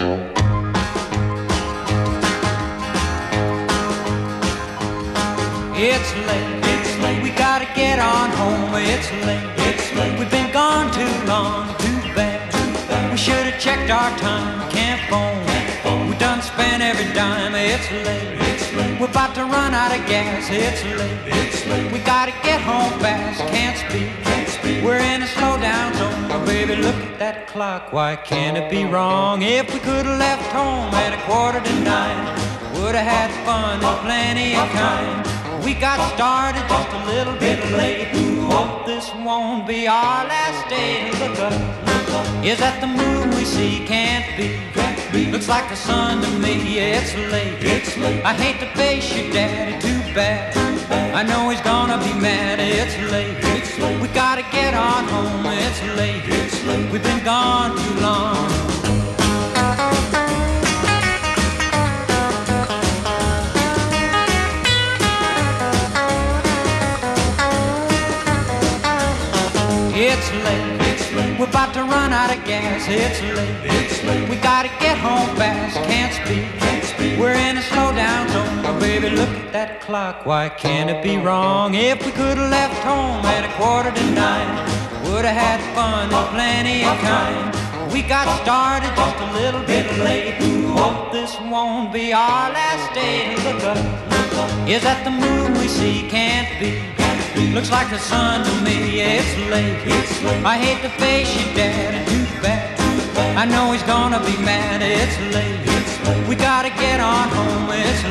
It's late, it's late. We gotta get on home. It's late, it's late. We've been gone too long, too bad. Too. bad. We should have checked our time. Can't phone. We done spent every dime. It's late, it's late. We're about to run out of gas. It's late, it's late. We baby, look at that clock. Why can't it be wrong? If we could have left home at a quarter to nine, would have had fun and plenty of time. We got started just a little bit late. Hope this won't be our last day. Look up, look up. Is that the moon we see? Can't be. Looks like the sun to me. Yeah, it's late. It's late. I hate to face your daddy. Too bad. I know he's gonna be mad. It's late. It's late. We gotta get on home. It's late. We've been gone too long. It's late, it's late. We're about to run out of gas. It's late, it's late. We gotta get home fast. Can't speak, can't speak. We're in a slowdown zone. Oh, baby, look at that clock. Why can't it be wrong? If we could have left home at a quarter to nine, would have had fun and plenty of kind. We got started just a little bit late. Hope this won't be our last day. Look up. Is that the moon we see? Can't be. Looks like the sun to me. It's late. It's late. I hate to face your daddy. Too bad. I know he's gonna be mad. It's late. We gotta get on home. It's.